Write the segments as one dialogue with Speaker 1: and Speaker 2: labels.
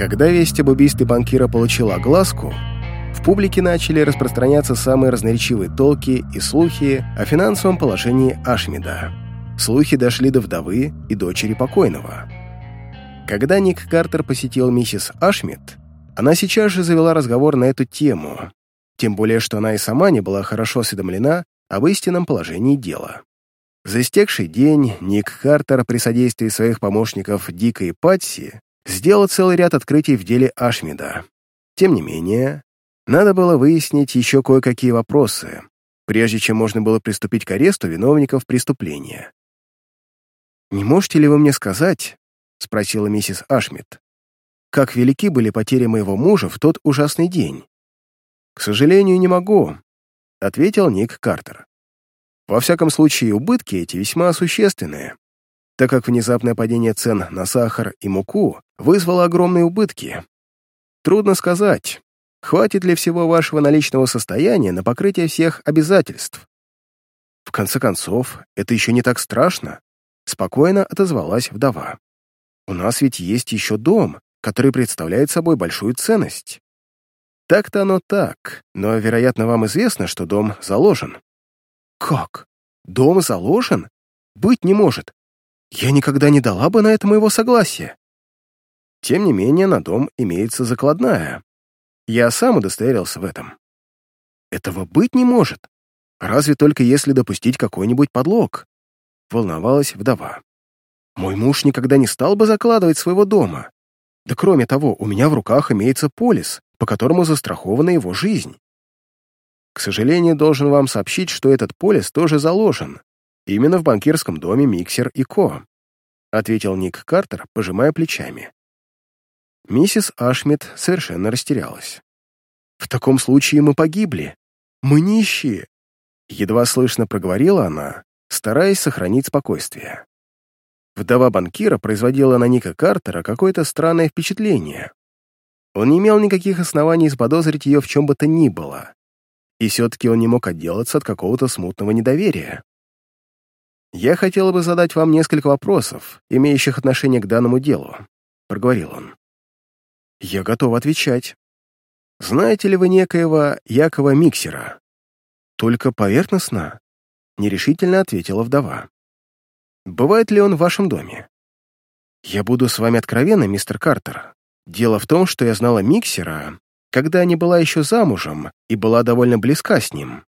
Speaker 1: Когда весть об убийстве банкира получила огласку, в публике начали распространяться самые разноречивые толки и слухи о финансовом положении Ашмида. Слухи дошли до вдовы и дочери покойного. Когда Ник Картер посетил миссис Ашмид, она сейчас же завела разговор на эту тему, тем более что она и сама не была хорошо осведомлена об истинном положении дела. За истекший день Ник Картер при содействии своих помощников Дика и Патси сделал целый ряд открытий в деле Ашмида. Тем не менее, надо было выяснить еще кое-какие вопросы, прежде чем можно было приступить к аресту виновников преступления. «Не можете ли вы мне сказать, — спросила миссис Ашмид, — как велики были потери моего мужа в тот ужасный день?» «К сожалению, не могу», — ответил Ник Картер. Во всяком случае, убытки эти весьма существенные, так как внезапное падение цен на сахар и муку вызвало огромные убытки. Трудно сказать, хватит ли всего вашего наличного состояния на покрытие всех обязательств. В конце концов, это еще не так страшно, спокойно отозвалась вдова. У нас ведь есть еще дом, который представляет собой большую ценность. Так-то оно так, но, вероятно, вам известно, что дом заложен. Как? Дом заложен? Быть не может. Я никогда не дала бы на это моего согласия. Тем не менее, на дом имеется закладная. Я сам удостоверился в этом. Этого быть не может. Разве только если допустить какой-нибудь подлог. Волновалась вдова. Мой муж никогда не стал бы закладывать своего дома. Да кроме того, у меня в руках имеется полис, по которому застрахована его жизнь. К сожалению, должен вам сообщить, что этот полис тоже заложен. Именно в банкирском доме «Миксер и Ко», — ответил Ник Картер, пожимая плечами. Миссис Ашмит совершенно растерялась. «В таком случае мы погибли. Мы нищие!» Едва слышно проговорила она, стараясь сохранить спокойствие. Вдова банкира производила на Ника Картера какое-то странное впечатление. Он не имел никаких оснований заподозрить ее в чем бы то ни было и все-таки он не мог отделаться от какого-то смутного недоверия. «Я хотел бы задать вам несколько вопросов, имеющих отношение к данному делу», — проговорил он. «Я готов отвечать. Знаете ли вы некоего Якова Миксера?» «Только поверхностно», — нерешительно ответила вдова. «Бывает ли он в вашем доме?» «Я буду с вами откровенна, мистер Картер. Дело в том, что я знала Миксера когда не была еще замужем и была довольно близка с ним.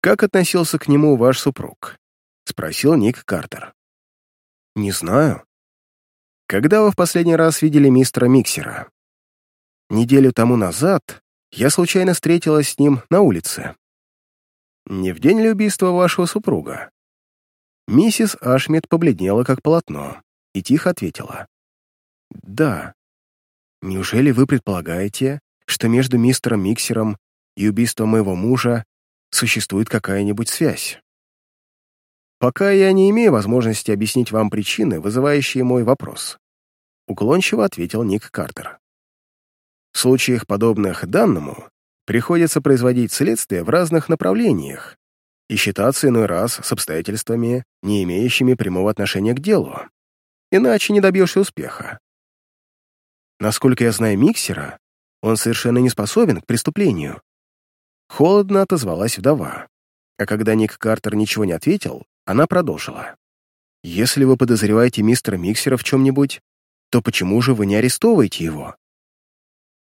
Speaker 1: «Как относился к нему ваш супруг?» — спросил Ник Картер. «Не знаю». «Когда вы в последний раз видели мистера Миксера?» «Неделю тому назад я случайно встретилась с ним на улице». «Не в день ли убийства вашего супруга?» Миссис Ашмит побледнела, как полотно, и тихо ответила. «Да. Неужели вы предполагаете, что между мистером Миксером и убийством моего мужа существует какая-нибудь связь. Пока я не имею возможности объяснить вам причины, вызывающие мой вопрос. Уклончиво ответил Ник Картер. В случаях, подобных данному, приходится производить следствие в разных направлениях и считаться иной раз с обстоятельствами, не имеющими прямого отношения к делу. Иначе не добьешься успеха. Насколько я знаю Миксера, он совершенно не способен к преступлению. Холодно отозвалась вдова. А когда Ник Картер ничего не ответил, она продолжила. «Если вы подозреваете мистера Миксера в чем-нибудь, то почему же вы не арестовываете его?»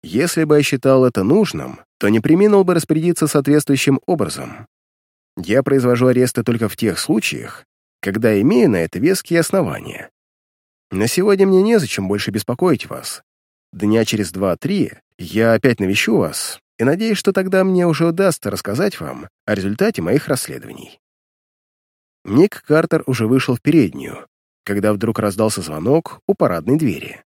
Speaker 1: Если бы я считал это нужным, то не приминул бы распорядиться соответствующим образом. Я произвожу аресты только в тех случаях, когда имею на это веские основания. На сегодня мне незачем больше беспокоить вас. Дня через два-три я опять навещу вас и надеюсь, что тогда мне уже удастся рассказать вам о результате моих расследований». Ник Картер уже вышел в переднюю, когда вдруг раздался звонок у парадной двери.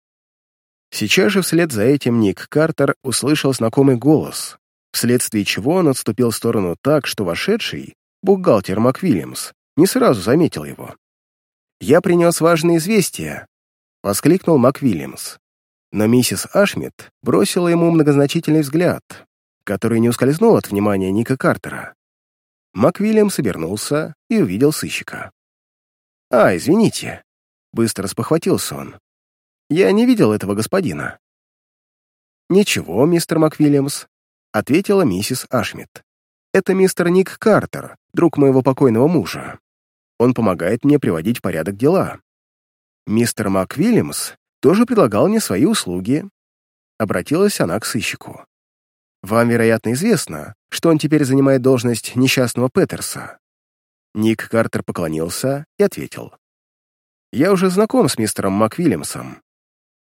Speaker 1: Сейчас же вслед за этим Ник Картер услышал знакомый голос, вследствие чего он отступил в сторону так, что вошедший, бухгалтер МакВильямс, не сразу заметил его. «Я принес важное известие», — воскликнул МакВильямс. Но миссис Ашмит бросила ему многозначительный взгляд, который не ускользнул от внимания Ника Картера. МакВильям собернулся и увидел сыщика. «А, извините», — быстро спохватился он. «Я не видел этого господина. «Ничего, мистер МакВильямс», — ответила миссис Ашмит. «Это мистер Ник Картер, друг моего покойного мужа. Он помогает мне приводить в порядок дела. Мистер МакВильямс тоже предлагал мне свои услуги». Обратилась она к сыщику. «Вам, вероятно, известно, что он теперь занимает должность несчастного Петерса». Ник Картер поклонился и ответил. «Я уже знаком с мистером МакВильямсом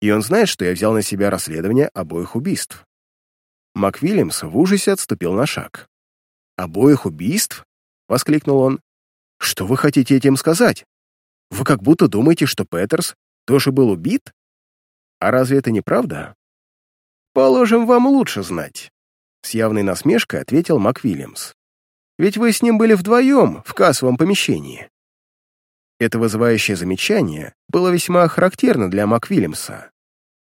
Speaker 1: и он знает, что я взял на себя расследование обоих убийств. МакВильямс в ужасе отступил на шаг. «Обоих убийств?» — воскликнул он. «Что вы хотите этим сказать? Вы как будто думаете, что Петерс тоже был убит? А разве это не правда?» «Положим, вам лучше знать», — с явной насмешкой ответил МакВильямс. «Ведь вы с ним были вдвоем в кассовом помещении. Это вызывающее замечание было весьма характерно для МакВильямса.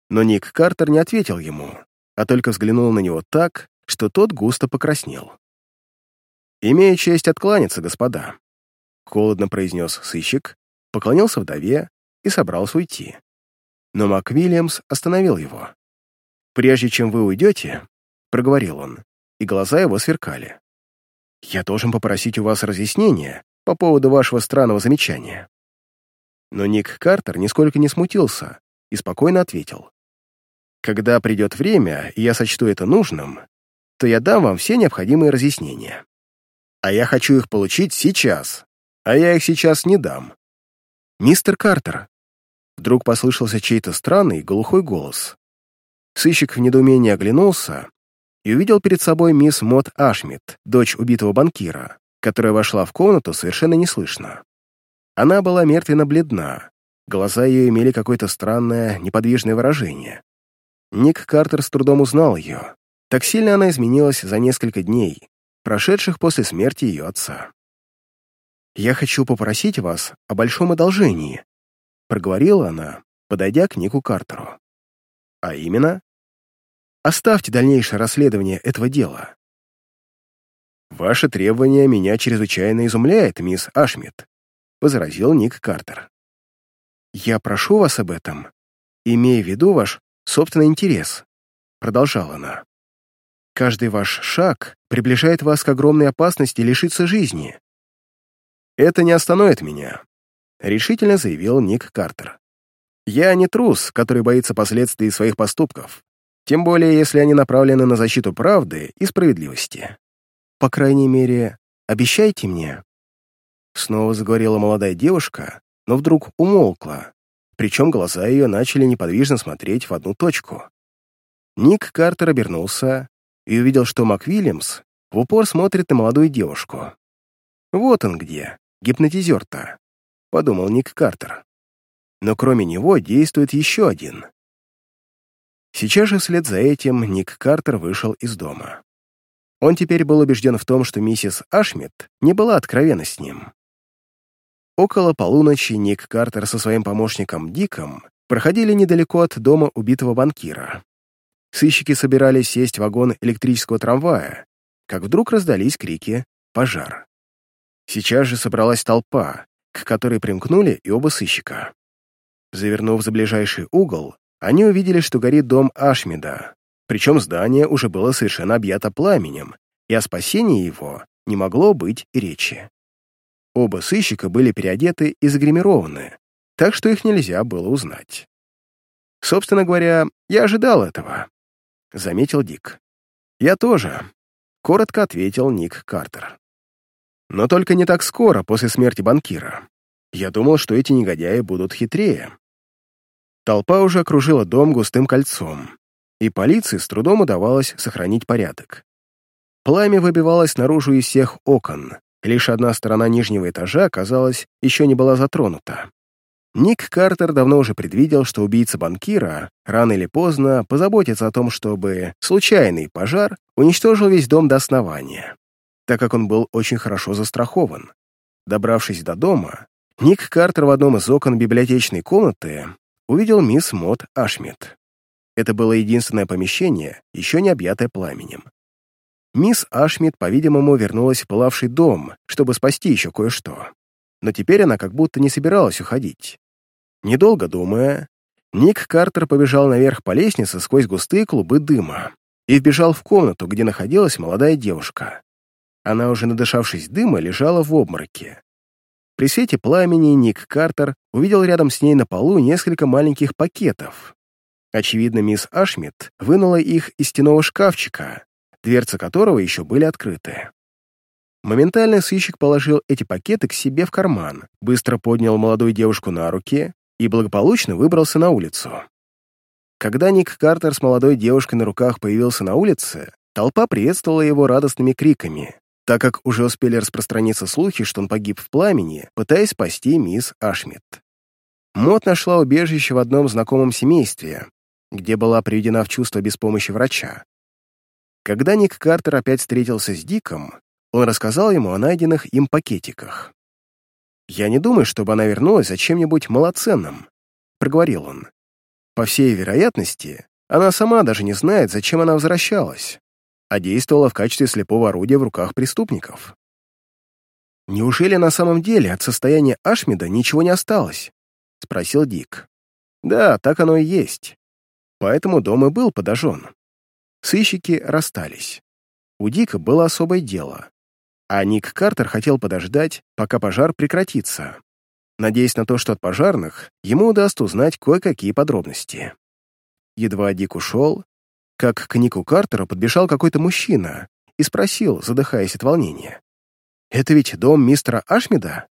Speaker 1: Но Ник Картер не ответил ему, а только взглянул на него так, что тот густо покраснел. «Имею честь откланяться, господа», — холодно произнес сыщик, поклонился вдове и собрался уйти. Но МакВильямс остановил его. «Прежде чем вы уйдете», — проговорил он, и глаза его сверкали. «Я должен попросить у вас разъяснения по поводу вашего странного замечания». Но Ник Картер нисколько не смутился и спокойно ответил. «Когда придет время, и я сочту это нужным, то я дам вам все необходимые разъяснения. А я хочу их получить сейчас, а я их сейчас не дам». «Мистер Картер!» Вдруг послышался чей-то странный глухой голос. Сыщик в недоумении оглянулся и увидел перед собой мисс Мот Ашмит, дочь убитого банкира которая вошла в комнату совершенно неслышно. Она была мертвенно-бледна, глаза ее имели какое-то странное, неподвижное выражение. Ник Картер с трудом узнал ее. Так сильно она изменилась за несколько дней, прошедших после смерти ее отца. «Я хочу попросить вас о большом одолжении», — проговорила она, подойдя к Нику Картеру. «А именно?» «Оставьте дальнейшее расследование этого дела. «Ваше требование меня чрезвычайно изумляет, мисс Ашмит», — возразил Ник Картер. «Я прошу вас об этом, имея в виду ваш собственный интерес», — продолжала она. «Каждый ваш шаг приближает вас к огромной опасности лишиться жизни». «Это не остановит меня», — решительно заявил Ник Картер. «Я не трус, который боится последствий своих поступков, тем более если они направлены на защиту правды и справедливости. По крайней мере, обещайте мне». Снова заговорила молодая девушка, но вдруг умолкла, причем глаза ее начали неподвижно смотреть в одну точку. Ник Картер обернулся и увидел, что МакВильямс в упор смотрит на молодую девушку. «Вот он где, гипнотизер-то», — подумал Ник Картер. Но кроме него действует еще один. Сейчас же вслед за этим Ник Картер вышел из дома. Он теперь был убежден в том, что миссис Ашмит не была откровенна с ним. Около полуночи Ник Картер со своим помощником Диком проходили недалеко от дома убитого банкира. Сыщики собирались сесть в вагон электрического трамвая, как вдруг раздались крики «Пожар!». Сейчас же собралась толпа, к которой примкнули и оба сыщика. Завернув за ближайший угол, они увидели, что горит дом Ашмида, причем здание уже было совершенно объято пламенем, и о спасении его не могло быть и речи. Оба сыщика были переодеты и загримированы, так что их нельзя было узнать. «Собственно говоря, я ожидал этого», — заметил Дик. «Я тоже», — коротко ответил Ник Картер. «Но только не так скоро после смерти банкира. Я думал, что эти негодяи будут хитрее». Толпа уже окружила дом густым кольцом, и полиции с трудом удавалось сохранить порядок. Пламя выбивалось наружу из всех окон, лишь одна сторона нижнего этажа, казалось, еще не была затронута. Ник Картер давно уже предвидел, что убийца банкира рано или поздно позаботится о том, чтобы случайный пожар уничтожил весь дом до основания, так как он был очень хорошо застрахован. Добравшись до дома, Ник Картер в одном из окон библиотечной комнаты увидел мисс Мот Ашмит. Это было единственное помещение, еще не объятое пламенем. Мисс Ашмит, по-видимому, вернулась в пылавший дом, чтобы спасти еще кое-что. Но теперь она как будто не собиралась уходить. Недолго думая, Ник Картер побежал наверх по лестнице сквозь густые клубы дыма и вбежал в комнату, где находилась молодая девушка. Она, уже надышавшись дыма, лежала в обмороке. При свете пламени Ник Картер увидел рядом с ней на полу несколько маленьких пакетов. Очевидно, мисс Ашмит вынула их из стенового шкафчика, дверцы которого еще были открыты. Моментально сыщик положил эти пакеты к себе в карман, быстро поднял молодую девушку на руки и благополучно выбрался на улицу. Когда Ник Картер с молодой девушкой на руках появился на улице, толпа приветствовала его радостными криками, так как уже успели распространиться слухи, что он погиб в пламени, пытаясь спасти мисс Ашмит. Мот нашла убежище в одном знакомом семействе, где была приведена в чувство без помощи врача. Когда Ник Картер опять встретился с Диком, он рассказал ему о найденных им пакетиках. «Я не думаю, чтобы она вернулась за чем-нибудь малоценным», — проговорил он. «По всей вероятности, она сама даже не знает, зачем она возвращалась, а действовала в качестве слепого орудия в руках преступников». «Неужели на самом деле от состояния Ашмида ничего не осталось?» — спросил Дик. «Да, так оно и есть. Поэтому дом и был подожжен». Сыщики расстались. У Дика было особое дело а Ник Картер хотел подождать, пока пожар прекратится, надеясь на то, что от пожарных ему удастся узнать кое-какие подробности. Едва Дик ушел, как к Нику Картеру подбежал какой-то мужчина и спросил, задыхаясь от волнения. «Это ведь дом мистера Ашмида?»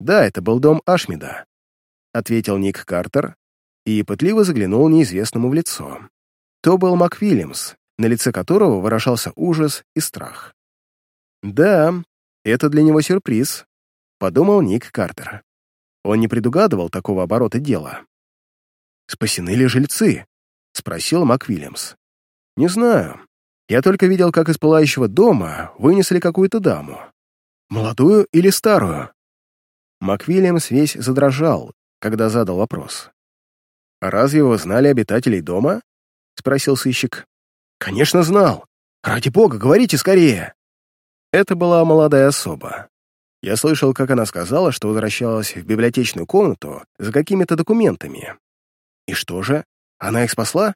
Speaker 1: «Да, это был дом Ашмида», — ответил Ник Картер и пытливо заглянул неизвестному в лицо. То был МакВильямс, на лице которого выражался ужас и страх. «Да, это для него сюрприз», — подумал Ник Картер. Он не предугадывал такого оборота дела. «Спасены ли жильцы?» — спросил МакВильямс. «Не знаю. Я только видел, как из пылающего дома вынесли какую-то даму. Молодую или старую?» МакВильямс весь задрожал, когда задал вопрос. «А разве вы знали обитателей дома?» — спросил сыщик. «Конечно знал. Ради бога, говорите скорее!» Это была молодая особа. Я слышал, как она сказала, что возвращалась в библиотечную комнату за какими-то документами. И что же, она их спасла?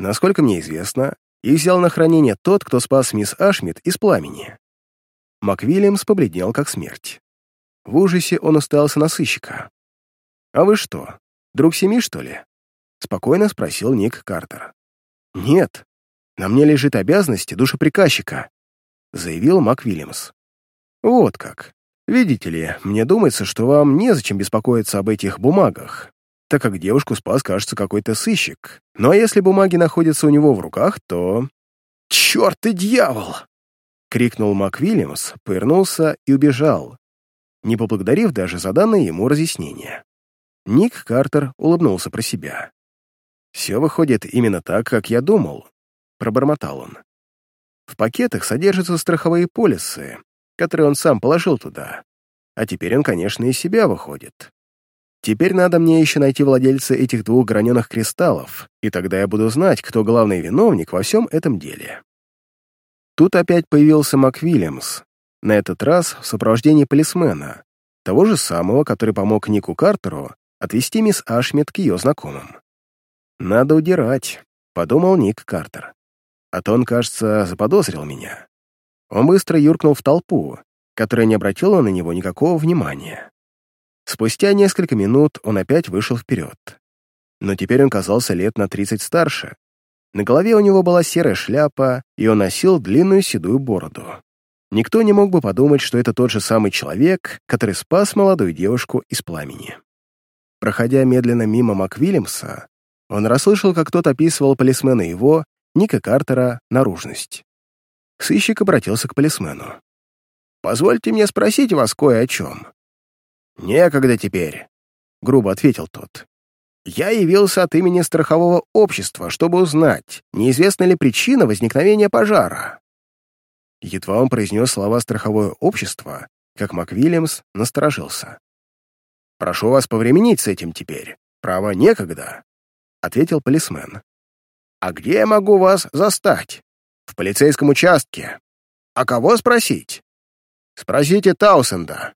Speaker 1: Насколько мне известно, их взял на хранение тот, кто спас мисс Ашмит из пламени. МакВильямс побледнел, как смерть. В ужасе он уставился на сыщика. «А вы что, друг семьи, что ли?» — спокойно спросил Ник Картер. «Нет, на мне лежит обязанность душеприказчика, заявил МакВильямс. «Вот как. Видите ли, мне думается, что вам незачем беспокоиться об этих бумагах, так как девушку спас, кажется, какой-то сыщик. А если бумаги находятся у него в руках, то...» «Черт ты дьявол!» — крикнул МакВильямс, повернулся и убежал, не поблагодарив даже за данное ему разъяснение. Ник Картер улыбнулся про себя. «Все выходит именно так, как я думал», — пробормотал он. В пакетах содержатся страховые полисы, которые он сам положил туда. А теперь он, конечно, из себя выходит. Теперь надо мне еще найти владельца этих двух граненых кристаллов, и тогда я буду знать, кто главный виновник во всем этом деле. Тут опять появился МакВильямс, на этот раз в сопровождении полисмена, того же самого, который помог Нику Картеру отвезти мисс Ашмит к ее знакомым. «Надо удирать», — подумал Ник Картер. А то он, кажется, заподозрил меня. Он быстро юркнул в толпу, которая не обратила на него никакого внимания. Спустя несколько минут он опять вышел вперед. Но теперь он казался лет на тридцать старше. На голове у него была серая шляпа, и он носил длинную седую бороду. Никто не мог бы подумать, что это тот же самый человек, который спас молодую девушку из пламени. Проходя медленно мимо МакВильямса, он расслышал, как тот описывал полисмена его Ника Картера наружность. Сыщик обратился к полисмену. «Позвольте мне спросить вас кое о чем». «Некогда теперь», — грубо ответил тот. «Я явился от имени страхового общества, чтобы узнать, неизвестна ли причина возникновения пожара». Едва он произнес слова «страховое общество», как МакВильямс насторожился. «Прошу вас повременить с этим теперь. Право, некогда», — ответил полисмен. «А где я могу вас застать?» «В полицейском участке». «А кого спросить?» «Спросите Таусенда».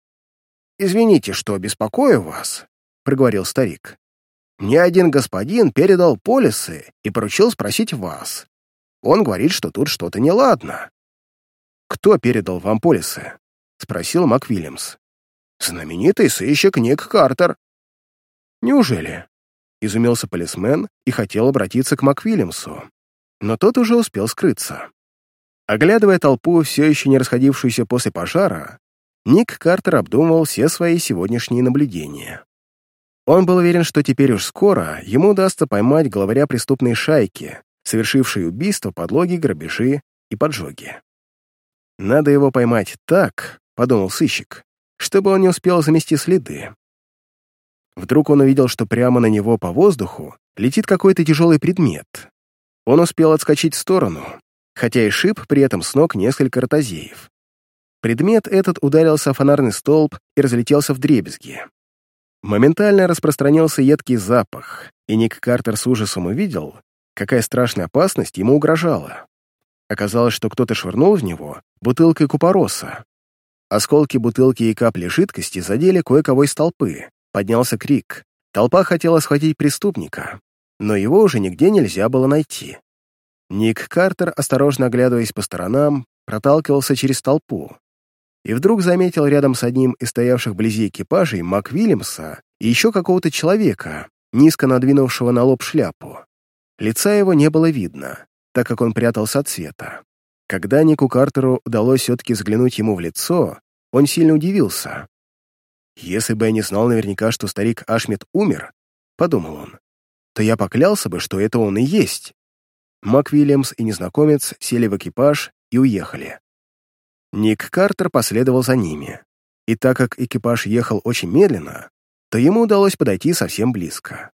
Speaker 1: «Извините, что беспокою вас», — проговорил старик. Мне один господин передал полисы и поручил спросить вас. Он говорит, что тут что-то неладно». «Кто передал вам полисы?» — спросил МакВильямс. «Знаменитый сыщик Ник Картер». «Неужели?» — изумился полисмен и хотел обратиться к МакВильямсу, но тот уже успел скрыться. Оглядывая толпу, все еще не расходившуюся после пожара, Ник Картер обдумывал все свои сегодняшние наблюдения. Он был уверен, что теперь уж скоро ему удастся поймать главаря преступной шайки, совершившей убийства, подлоги, грабежи и поджоги. «Надо его поймать так», — подумал сыщик, чтобы он не успел замести следы. Вдруг он увидел, что прямо на него по воздуху летит какой-то тяжелый предмет. Он успел отскочить в сторону, хотя и шип при этом с ног несколько ротозеев. Предмет этот ударился о фонарный столб и разлетелся в дребезги. Моментально распространился едкий запах, и Ник Картер с ужасом увидел, какая страшная опасность ему угрожала. Оказалось, что кто-то швырнул в него бутылкой купороса. Осколки бутылки и капли жидкости задели кое-кого из толпы. Поднялся крик. Толпа хотела схватить преступника, но его уже нигде нельзя было найти. Ник Картер, осторожно оглядываясь по сторонам, проталкивался через толпу, и вдруг заметил рядом с одним из стоявших вблизи экипажей Мак Вильямса и еще какого-то человека, низко надвинувшего на лоб шляпу. Лица его не было видно, так как он прятался от света. Когда Нику Картеру удалось все-таки взглянуть ему в лицо, он сильно удивился. «Если бы я не знал наверняка, что старик Ашмит умер», — подумал он, то я поклялся бы, что это он и есть. Мак Вильямс и незнакомец сели в экипаж и уехали. Ник Картер последовал за ними, и так как экипаж ехал очень медленно, то ему удалось подойти совсем близко.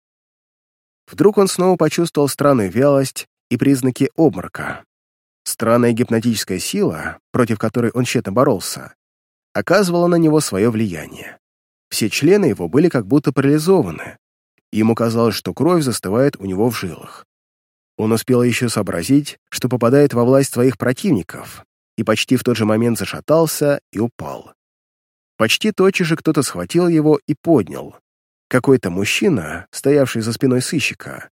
Speaker 1: Вдруг он снова почувствовал странную вялость и признаки обморока. Странная гипнотическая сила, против которой он тщетно боролся, оказывала на него свое влияние. Все члены его были как будто парализованы. Ему казалось, что кровь застывает у него в жилах. Он успел еще сообразить, что попадает во власть своих противников, и почти в тот же момент зашатался и упал. Почти тотчас же кто-то схватил его и поднял. Какой-то мужчина, стоявший за спиной сыщика,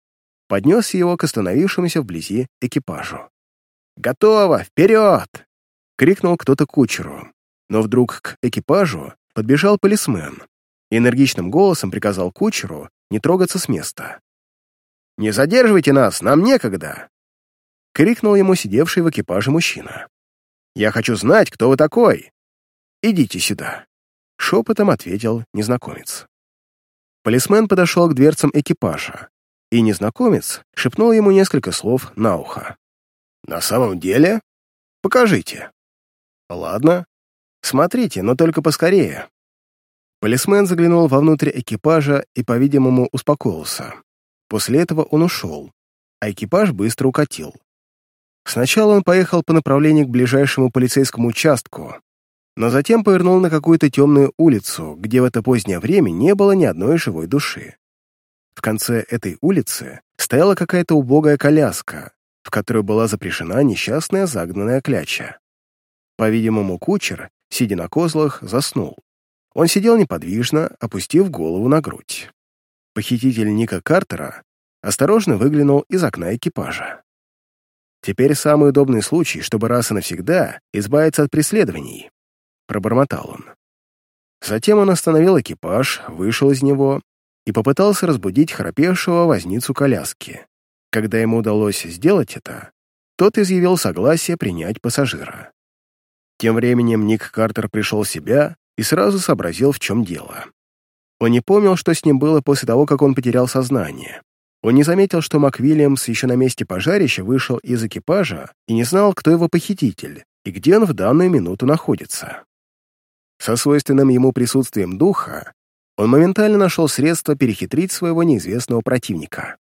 Speaker 1: поднес его к остановившемуся вблизи экипажу. «Готово! Вперед!» — крикнул кто-то кучеру. Но вдруг к экипажу подбежал полисмен и энергичным голосом приказал кучеру не трогаться с места. «Не задерживайте нас, нам некогда!» — крикнул ему сидевший в экипаже мужчина. Я хочу знать, кто вы такой. Идите сюда», — шепотом ответил незнакомец. Полисмен подошел к дверцам экипажа, и незнакомец шепнул ему несколько слов на ухо. «На самом деле? Покажите». «Ладно. Смотрите, но только поскорее». Полисмен заглянул вовнутрь экипажа и, по-видимому, успокоился. После этого он ушел, а экипаж быстро укатил. Сначала он поехал по направлению к ближайшему полицейскому участку, но затем повернул на какую-то темную улицу, где в это позднее время не было ни одной живой души. В конце этой улицы стояла какая-то убогая коляска, в которой была запряжена несчастная загнанная кляча. По-видимому, кучер, сидя на козлах, заснул. Он сидел неподвижно, опустив голову на грудь. Похититель Ника Картера осторожно выглянул из окна экипажа. Теперь самый удобный случай, чтобы раз и навсегда избавиться от преследований», — пробормотал он. Затем он остановил экипаж, вышел из него и попытался разбудить храпевшего возницу коляски. Когда ему удалось сделать это, тот изъявил согласие принять пассажира. Тем временем Ник Картер пришел в себя и сразу сообразил, в чем дело. Он не помнил, что с ним было после того, как он потерял сознание. Он не заметил, что МакВильямс еще на месте пожарища вышел из экипажа и не знал, кто его похититель и где он в данную минуту находится. Со свойственным ему присутствием духа он моментально нашел средство перехитрить своего неизвестного противника.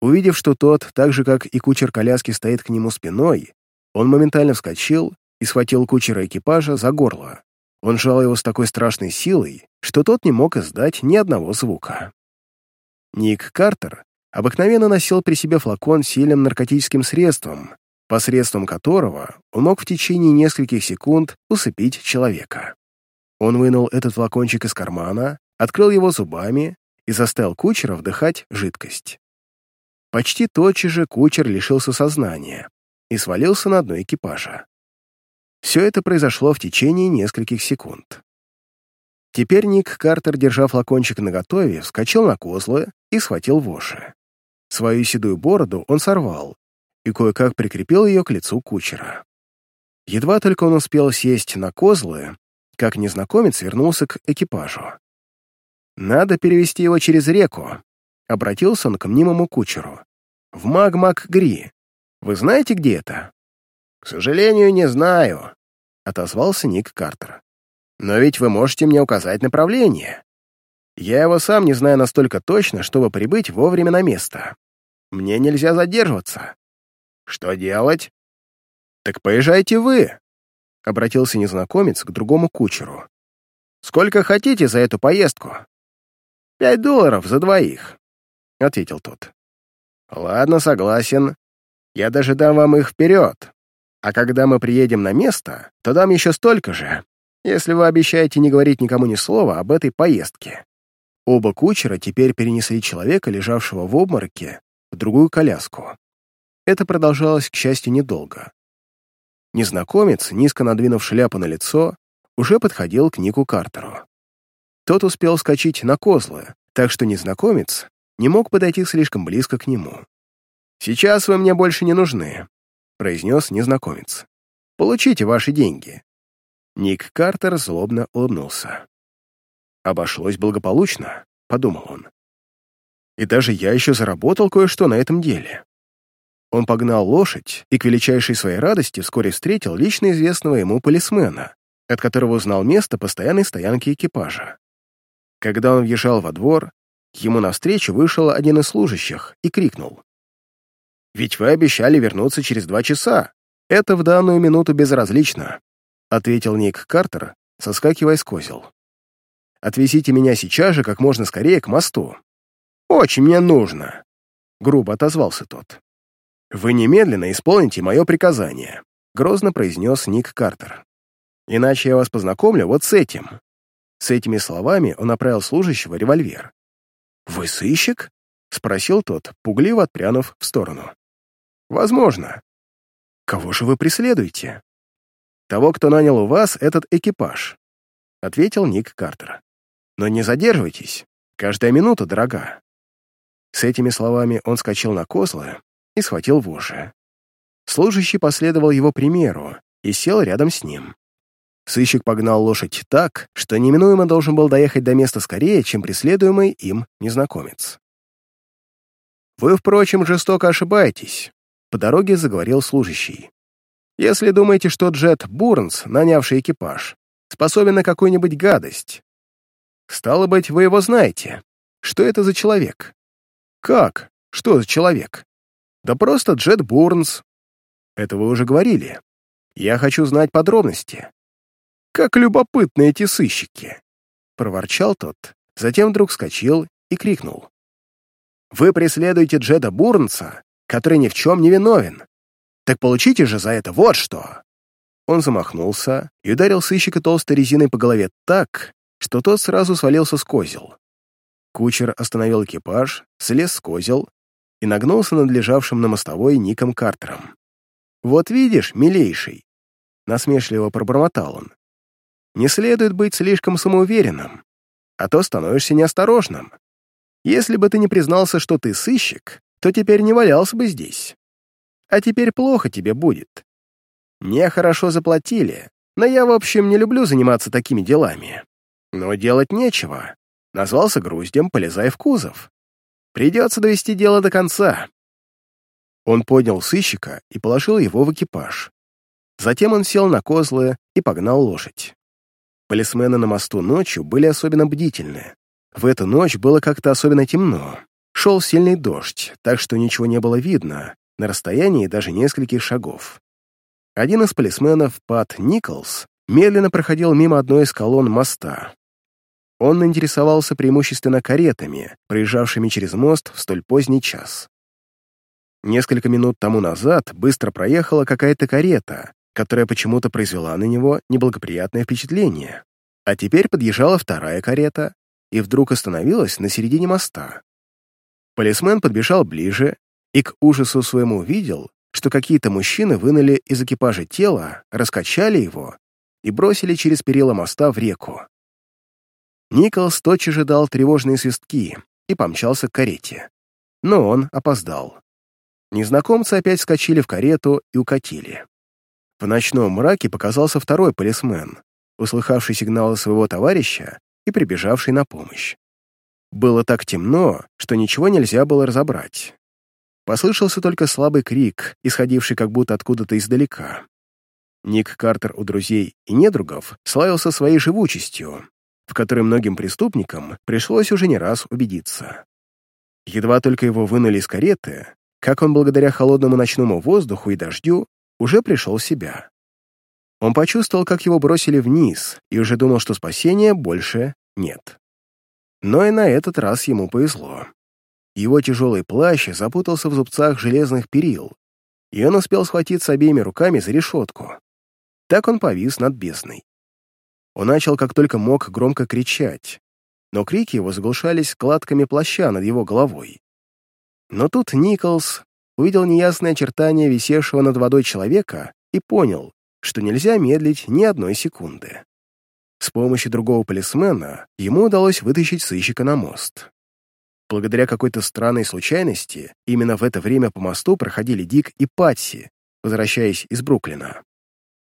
Speaker 1: Увидев, что тот, так же как и кучер коляски, стоит к нему спиной, он моментально вскочил и схватил кучера экипажа за горло. Он сжал его с такой страшной силой, что тот не мог издать ни одного звука. Ник Картер обыкновенно носил при себе флакон с сильным наркотическим средством, посредством которого он мог в течение нескольких секунд усыпить человека. Он вынул этот флакончик из кармана, открыл его зубами и заставил кучера вдыхать жидкость. Почти тотчас же кучер лишился сознания и свалился на дно экипажа. Все это произошло в течение нескольких секунд. Теперь Ник Картер, держа флакончик наготове, вскочил на козлы и схватил воши. Свою седую бороду он сорвал и кое-как прикрепил ее к лицу кучера. Едва только он успел сесть на козлы, как незнакомец вернулся к экипажу. «Надо перевести его через реку», — обратился он к мнимому кучеру. «В Магмак-Гри. Вы знаете, где это?» «К сожалению, не знаю», — отозвался Ник Картер. «Но ведь вы можете мне указать направление. Я его сам не знаю настолько точно, чтобы прибыть вовремя на место. Мне нельзя задерживаться. Что делать?» «Так поезжайте вы», — обратился незнакомец к другому кучеру. «Сколько хотите за эту поездку?» «Пять долларов за двоих», — ответил тот. «Ладно, согласен. Я даже дам вам их вперед. А когда мы приедем на место, то дам еще столько же, если вы обещаете не говорить никому ни слова об этой поездке». Оба кучера теперь перенесли человека, лежавшего в обмороке, в другую коляску. Это продолжалось, к счастью, недолго. Незнакомец, низко надвинув шляпу на лицо, уже подходил к Нику Картеру. Тот успел скачать на козлы, так что незнакомец не мог подойти слишком близко к нему. «Сейчас вы мне больше не нужны», — произнес незнакомец. «Получите ваши деньги». Ник Картер злобно улыбнулся. «Обошлось благополучно», — подумал он. «И даже я еще заработал кое-что на этом деле». Он погнал лошадь и к величайшей своей радости вскоре встретил лично известного ему полисмена, от которого узнал место постоянной стоянки экипажа. Когда он въезжал во двор, ему навстречу вышел один из служащих и крикнул. «Ведь вы обещали вернуться через два часа. Это в данную минуту безразлично», ответил Ник Картер, соскакивая с козел. «Отвезите меня сейчас же как можно скорее к мосту». «Очень мне нужно», — грубо отозвался тот. «Вы немедленно исполните мое приказание», — грозно произнес Ник Картер. «Иначе я вас познакомлю вот с этим». С этими словами он направил служащего револьвер. «Вы сыщик?» — спросил тот, пугливо отпрянув в сторону. «Возможно. Кого же вы преследуете?» «Того, кто нанял у вас этот экипаж», — ответил Ник Картер. «Но не задерживайтесь, каждая минута дорога». С этими словами он скачал на козлы и схватил вожжи. Служащий последовал его примеру и сел рядом с ним. Сыщик погнал лошадь так, что неминуемо должен был доехать до места скорее, чем преследуемый им незнакомец. «Вы, впрочем, жестоко ошибаетесь», — по дороге заговорил служащий. «Если думаете, что Джет Бурнс, нанявший экипаж, способен на какую-нибудь гадость, стало быть, вы его знаете. Что это за человек?» «Как? Что за человек?» Да просто Джет Бурнс. Это вы уже говорили. Я хочу знать подробности. Как любопытны эти сыщики. Проворчал тот, затем вдруг вскочил и крикнул. Вы преследуете Джеда Бурнса, который ни в чем не виновен. Так получите же за это вот что. Он замахнулся и ударил сыщика толстой резиной по голове так, что тот сразу свалился с козел. Кучер остановил экипаж, слез с козел и нагнулся над лежавшим на мостовой Ником Картером. «Вот видишь, милейший!» — насмешливо пробормотал он. «Не следует быть слишком самоуверенным, а то становишься неосторожным. Если бы ты не признался, что ты сыщик, то теперь не валялся бы здесь. А теперь плохо тебе будет. Мне хорошо заплатили, но я, в общем, не люблю заниматься такими делами. Но делать нечего. Назвался груздем, полезай в кузов. Придется довести дело до конца». Он поднял сыщика и положил его в экипаж. Затем он сел на козлы и погнал лошадь. Полисмены на мосту ночью были особенно бдительны. В эту ночь было как-то особенно темно. Шел сильный дождь, так что ничего не было видно, на расстоянии даже нескольких шагов. Один из полисменов, Пат Николс, медленно проходил мимо одной из колонн моста. Он интересовался преимущественно каретами, проезжавшими через мост в столь поздний час. Несколько минут тому назад быстро проехала какая-то карета, которая почему-то произвела на него неблагоприятное впечатление. А теперь подъезжала вторая карета, и вдруг остановилась на середине моста. Полисмен подбежал ближе и к ужасу своему увидел, что какие-то мужчины вынули из экипажа тело, раскачали его и бросили через перила моста в реку. Николс тотчас же дал тревожные свистки и помчался к карете. Но он опоздал. Незнакомцы опять скочили в карету и укатили. В ночном мраке показался второй полисмен, услыхавший сигналы своего товарища и прибежавший на помощь. Было так темно, что ничего нельзя было разобрать. Послышался только слабый крик, исходивший как будто откуда-то издалека. Ник Картер у друзей и недругов славился своей живучестью, в которой многим преступникам пришлось уже не раз убедиться. Едва только его вынули из кареты, как он благодаря холодному ночному воздуху и дождю уже пришел в себя. Он почувствовал, как его бросили вниз, и уже думал, что спасения больше нет. Но и на этот раз ему повезло. Его тяжелый плащ запутался в зубцах железных перил, и он успел схватиться обеими руками за решетку. Так он повис над бездной. Он начал как только мог громко кричать, но крики его заглушались складками плаща над его головой. Но тут Николс увидел неясное очертание висевшего над водой человека и понял, что нельзя медлить ни одной секунды. С помощью другого полисмена ему удалось вытащить сыщика на мост. Благодаря какой-то странной случайности, именно в это время по мосту проходили Дик и Патси, возвращаясь из Бруклина.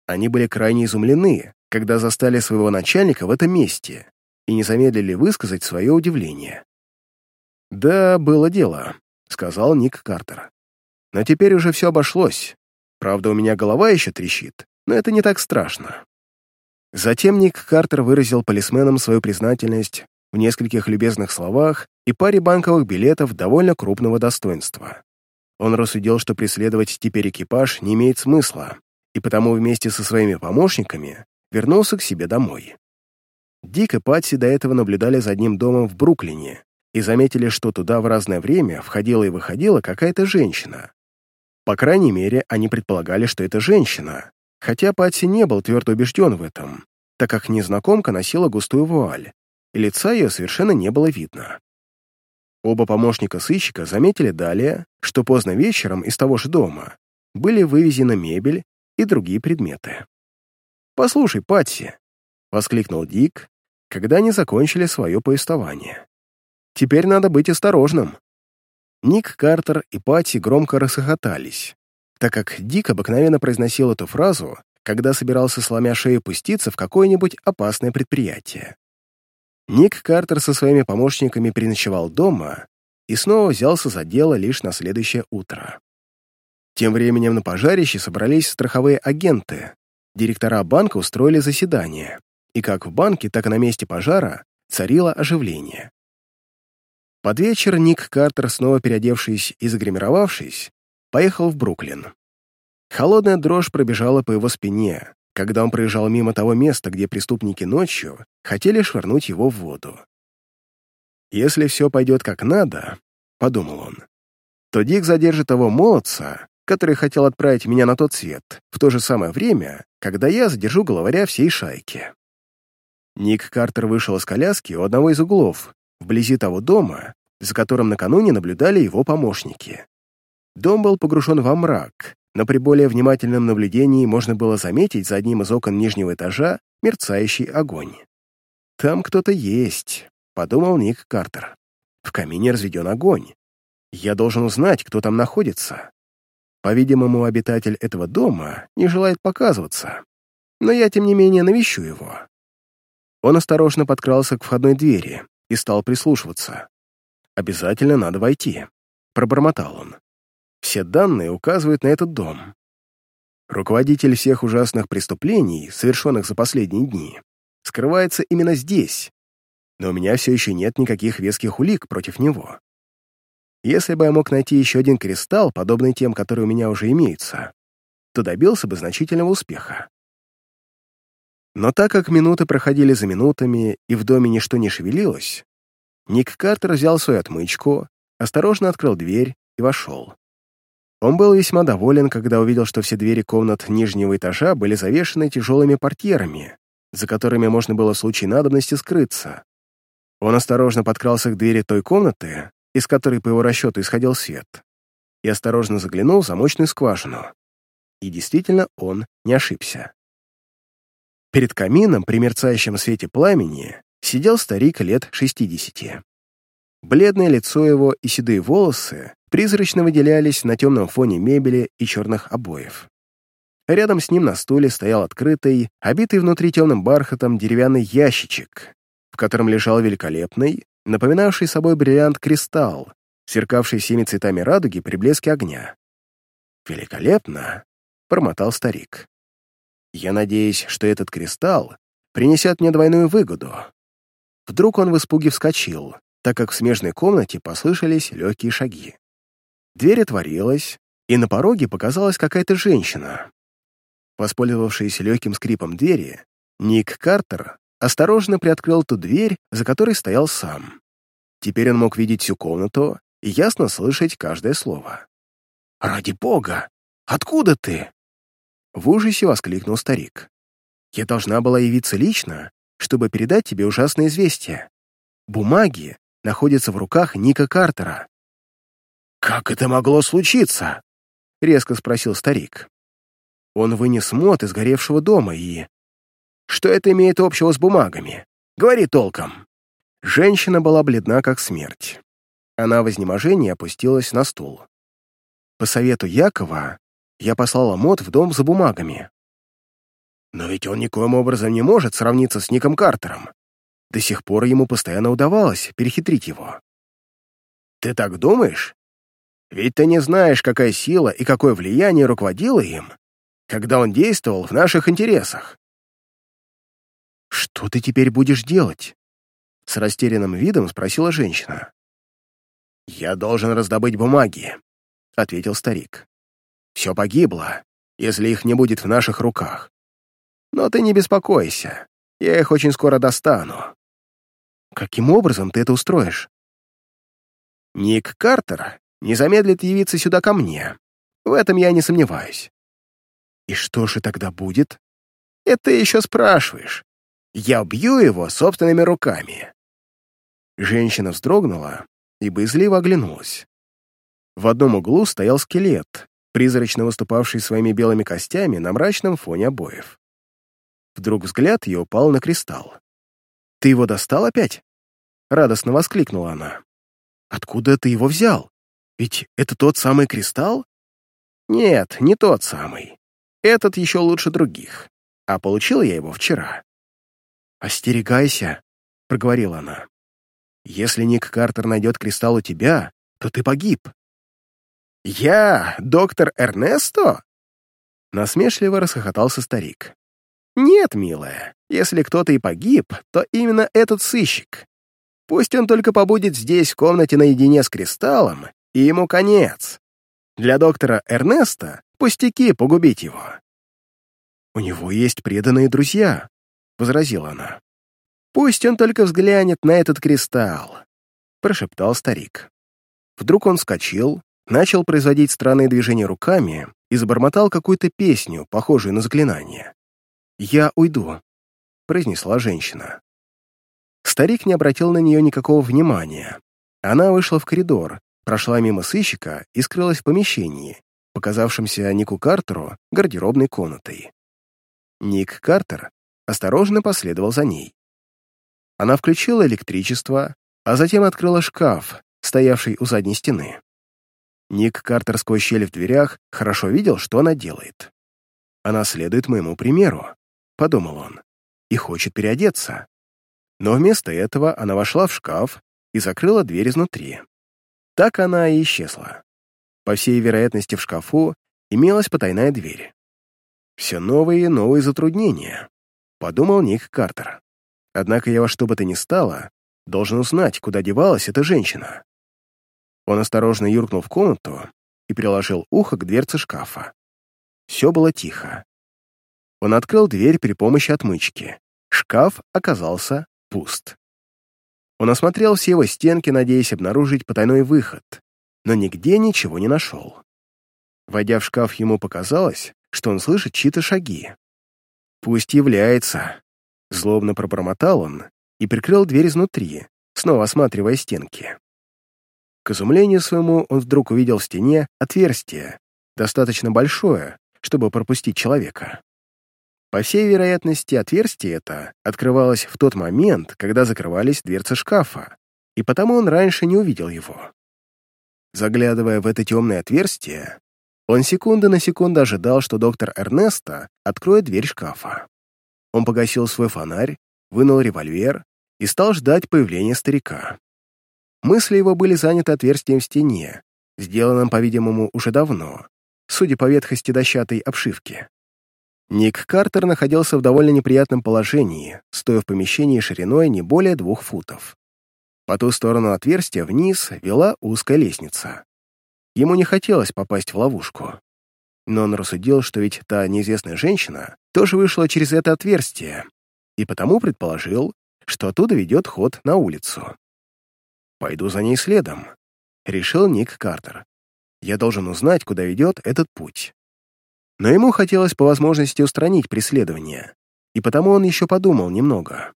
Speaker 1: Они были крайне изумлены, когда застали своего начальника в этом месте и не замедлили высказать свое удивление. «Да, было дело», — сказал Ник Картер. «Но теперь уже все обошлось. Правда, у меня голова еще трещит, но это не так страшно». Затем Ник Картер выразил полисменам свою признательность в нескольких любезных словах и паре банковых билетов довольно крупного достоинства. Он рассудил, что преследовать теперь экипаж не имеет смысла, и потому вместе со своими помощниками вернулся к себе домой. Дик и Патси до этого наблюдали за одним домом в Бруклине и заметили, что туда в разное время входила и выходила какая-то женщина. По крайней мере, они предполагали, что это женщина, хотя Патси не был твердо убежден в этом, так как незнакомка носила густую вуаль, и лица ее совершенно не было видно. Оба помощника сыщика заметили далее, что поздно вечером из того же дома были вывезены мебель и другие предметы. «Послушай, Патси!» — воскликнул Дик, когда они закончили свое повествование. «Теперь надо быть осторожным». Ник Картер и Патси громко расхохотались, так как Дик обыкновенно произносил эту фразу, когда собирался, сломя шею, пуститься в какое-нибудь опасное предприятие. Ник Картер со своими помощниками переночевал дома и снова взялся за дело лишь на следующее утро. Тем временем на пожарище собрались страховые агенты, Директора банка устроили заседание, и как в банке, так и на месте пожара царило оживление. Под вечер Ник Картер, снова переодевшись и загримировавшись, поехал в Бруклин. Холодная дрожь пробежала по его спине, когда он проезжал мимо того места, где преступники ночью хотели швырнуть его в воду. «Если все пойдет как надо», — подумал он, то Дик задержит того молодца, который хотел отправить меня на тот свет, в то же самое время, когда я задержу главаря всей шайки. Ник Картер вышел из коляски у одного из углов, вблизи того дома, за которым накануне наблюдали его помощники. Дом был погружен во мрак, но при более внимательном наблюдении можно было заметить за одним из окон нижнего этажа мерцающий огонь. «Там кто-то есть», — подумал Ник Картер. «В камине разведен огонь. Я должен узнать, кто там находится. По-видимому, обитатель этого дома не желает показываться, но я, тем не менее, навещу его. Он осторожно подкрался к входной двери и стал прислушиваться. «Обязательно надо войти», — пробормотал он. «Все данные указывают на этот дом. Руководитель всех ужасных преступлений, совершенных за последние дни, скрывается именно здесь, но у меня все еще нет никаких веских улик против него. Если бы я мог найти еще один кристалл, подобный тем, которые у меня уже имеются, то добился бы значительного успеха. Но так как минуты проходили за минутами, и в доме ничто не шевелилось, Ник Картер взял свою отмычку, осторожно открыл дверь и вошел. Он был весьма доволен, когда увидел, что все двери комнат нижнего этажа были завешены тяжелыми портьерами, за которыми можно было в случае надобности скрыться. Он осторожно подкрался к двери той комнаты, из которой по его расчету исходил свет, и осторожно заглянул в замочную скважину. И действительно он не ошибся. Перед камином при мерцающем свете пламени сидел старик лет 60. Бледное лицо его и седые волосы призрачно выделялись на темном фоне мебели и черных обоев. Рядом с ним на стуле стоял открытый, обитый внутри темным бархатом деревянный ящичек, в котором лежал великолепный, напоминавший собой бриллиант кристалл, сверкавший всеми цветами радуги при блеске огня. «Великолепно!» — промотал старик. «Я надеюсь, что этот кристалл принесет мне двойную выгоду». Вдруг он в испуге вскочил, так как в смежной комнате послышались легкие шаги. Дверь отворилась, и на пороге показалась какая-то женщина. Воспользовавшись легким скрипом двери, Ник Картер осторожно приоткрыл ту дверь, за которой стоял сам. Теперь он мог видеть всю комнату и ясно слышать каждое слово. «Ради бога! Откуда ты?» В ужасе воскликнул старик. «Я должна была явиться лично, чтобы передать тебе ужасное известие. Бумаги находятся в руках Ника Картера». «Как это могло случиться?» — резко спросил старик. Он вынес мод из горевшего дома и... Что это имеет общего с бумагами? Говори толком. Женщина была бледна, как смерть. Она в изнеможении опустилась на стул. По совету Якова я послала мод в дом за бумагами. Но ведь он никоим образом не может сравниться с Ником Картером. До сих пор ему постоянно удавалось перехитрить его. Ты так думаешь? Ведь ты не знаешь, какая сила и какое влияние руководило им, когда он действовал в наших интересах. «Что ты теперь будешь делать?» С растерянным видом спросила женщина. «Я должен раздобыть бумаги», — ответил старик. «Все погибло, если их не будет в наших руках. Но ты не беспокойся, я их очень скоро достану». «Каким образом ты это устроишь?» «Ник Картер не замедлит явиться сюда ко мне. В этом я не сомневаюсь. И что же тогда будет? Это еще спрашиваешь. Я убью его собственными руками. Женщина вздрогнула и боязливо оглянулась. В одном углу стоял скелет, призрачно выступавший своими белыми костями на мрачном фоне обоев. Вдруг взгляд ее упал на кристалл. «Ты его достал опять?» — радостно воскликнула она. «Откуда ты его взял? Ведь это тот самый кристалл?» «Нет, не тот самый. Этот еще лучше других, а получил я его вчера. «Остерегайся», — проговорила она. «Если Ник Картер найдет кристалл у тебя, то ты погиб». «Я доктор Эрнесто?» Насмешливо расхохотался старик. «Нет, милая, если кто-то и погиб, то именно этот сыщик. Пусть он только побудет здесь, в комнате наедине с кристаллом, и ему конец. Для доктора Эрнеста пустяки погубить его. «У него есть преданные друзья», — возразила она. «Пусть он только взглянет на этот кристалл», — прошептал старик. Вдруг он вскочил, начал производить странные движения руками и забормотал какую-то песню, похожую на заклинание. «Я уйду», — произнесла женщина. Старик не обратил на нее никакого внимания. Она вышла в коридор, прошла мимо сыщика и скрылась в помещении, показавшимся Нику Картеру гардеробной комнатой. Ник Картер осторожно последовал за ней. Она включила электричество, а затем открыла шкаф, стоявший у задней стены. Ник Картер сквозь щель в дверях хорошо видел, что она делает. «Она следует моему примеру», — подумал он, — «и хочет переодеться». Но вместо этого она вошла в шкаф и закрыла дверь изнутри. Так она и исчезла. По всей вероятности, в шкафу имелась потайная дверь. Все новые и новые затруднения, подумал Ник Картер. Однако я во что бы то ни стало, должен узнать, куда девалась эта женщина. Он осторожно юркнул в комнату и приложил ухо к дверце шкафа. Все было тихо. Он открыл дверь при помощи отмычки. Шкаф оказался пуст. Он осмотрел все его стенки, надеясь обнаружить потайной выход, но нигде ничего не нашел. Войдя в шкаф, ему показалось, что он слышит чьи-то шаги. «Пусть является», — злобно пробормотал он и прикрыл дверь изнутри, снова осматривая стенки. К изумлению своему он вдруг увидел в стене отверстие, достаточно большое, чтобы пропустить человека. По всей вероятности, отверстие это открывалось в тот момент, когда закрывались дверцы шкафа, и потому он раньше не увидел его. Заглядывая в это темное отверстие, он секунды на секунду ожидал, что доктор Эрнеста откроет дверь шкафа. Он погасил свой фонарь, вынул револьвер и стал ждать появления старика. Мысли его были заняты отверстием в стене, сделанным, по-видимому, уже давно, судя по ветхости дощатой обшивки. Ник Картер находился в довольно неприятном положении, стоя в помещении шириной не более двух футов. По ту сторону отверстия вниз вела узкая лестница. Ему не хотелось попасть в ловушку. Но он рассудил, что ведь та неизвестная женщина тоже вышла через это отверстие, и потому предположил, что оттуда ведет ход на улицу. «Пойду за ней следом», — решил Ник Картер. «Я должен узнать, куда ведет этот путь». Но ему хотелось по возможности устранить преследование, и потому он еще подумал немного.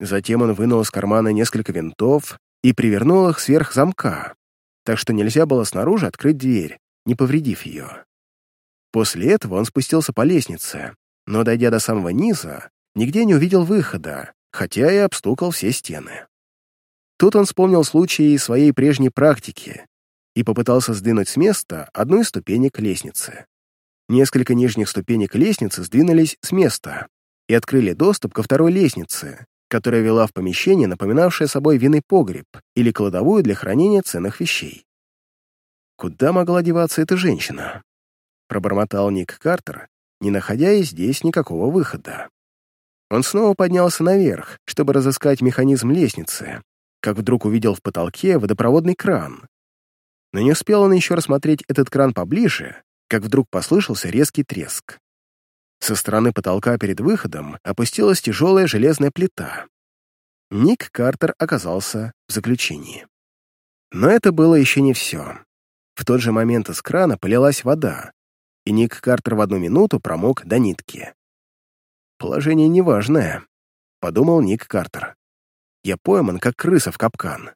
Speaker 1: Затем он вынул из кармана несколько винтов и привернул их сверх замка, так что нельзя было снаружи открыть дверь, не повредив ее. После этого он спустился по лестнице, но, дойдя до самого низа, нигде не увидел выхода, хотя и обстукал все стены. Тут он вспомнил случаи своей прежней практики и попытался сдвинуть с места одну из ступенек лестницы. Несколько нижних ступенек лестницы сдвинулись с места и открыли доступ ко второй лестнице, которая вела в помещение, напоминавшее собой винный погреб или кладовую для хранения ценных вещей. Куда могла деваться эта женщина? Пробормотал Ник Картер, не находя и здесь никакого выхода. Он снова поднялся наверх, чтобы разыскать механизм лестницы, как вдруг увидел в потолке водопроводный кран. Но не успел он еще рассмотреть этот кран поближе, как вдруг послышался резкий треск. Со стороны потолка перед выходом опустилась тяжелая железная плита. Ник Картер оказался в заключении. Но это было еще не все. В тот же момент из крана полилась вода, и Ник Картер в одну минуту промок до нитки. «Положение неважное», — подумал Ник Картер. «Я пойман, как крыса в капкан.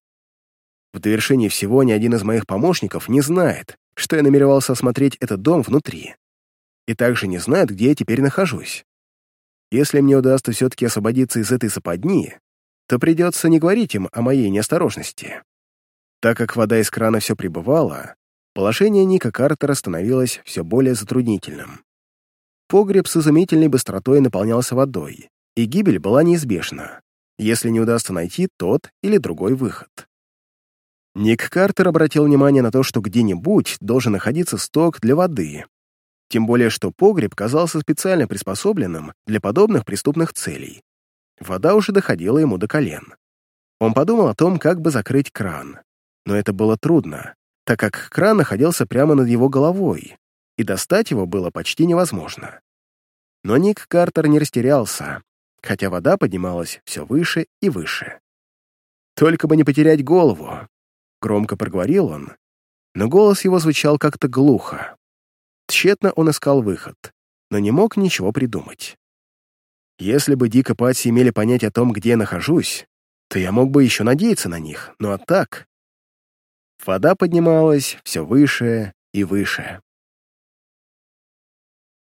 Speaker 1: В довершении всего ни один из моих помощников не знает, что я намеревался осмотреть этот дом внутри и также не знают, где я теперь нахожусь. Если мне удастся все-таки освободиться из этой западни, то придется не говорить им о моей неосторожности. Так как вода из крана все прибывала, положение Ника Картера становилось все более затруднительным. Погреб с изумительной быстротой наполнялся водой, и гибель была неизбежна, если не удастся найти тот или другой выход. Ник Картер обратил внимание на то, что где-нибудь должен находиться сток для воды, тем более что погреб казался специально приспособленным для подобных преступных целей. Вода уже доходила ему до колен. Он подумал о том, как бы закрыть кран. Но это было трудно, так как кран находился прямо над его головой, и достать его было почти невозможно. Но Ник Картер не растерялся, хотя вода поднималась все выше и выше. «Только бы не потерять голову!» — громко проговорил он, но голос его звучал как-то глухо. Тщетно он искал выход, но не мог ничего придумать. Если бы Дик и Патси имели понять о том, где я нахожусь, то я мог бы еще надеяться на них, ну а так... Вода поднималась все выше и выше.